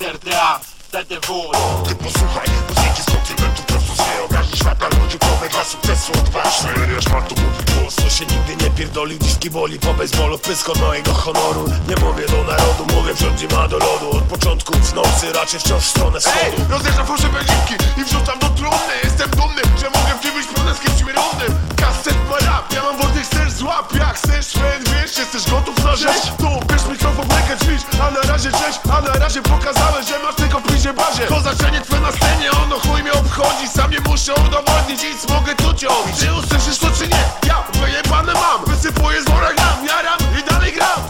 RDA, TDW Ty posłuchaj, muzyki z kontynentu prosto z wyobraźni świata Ludzikowe dla sukcesu odważny Seria szmartu mówi głos, to się nigdy nie pierdoli Diski boli po bejsbolu, pysk od mojego honoru Nie mówię do narodu, mówię wrządzi ma do lodu Od początku w nocy, raczej wciąż w stronę Ej, wschodu rozjeżdżam fałszywe dziwki i wrzucam do trumny Jestem dumny, że mogę w pełnym z kimś równym Kaset ma rap, ja mam wolny, chcesz złap Jak chcesz, fan, wiesz, jesteś gotów na rzecz na razie pokazałem, że masz tylko pizie bazie. To znaczenie twoje na scenie, ono chuj mnie obchodzi. Sam nie muszę udowodnić, nic mogę tu ciąć. Czy usłyszysz to czy nie? Ja wyjebane mam, wysypuję z wora gram Jaram i dalej gram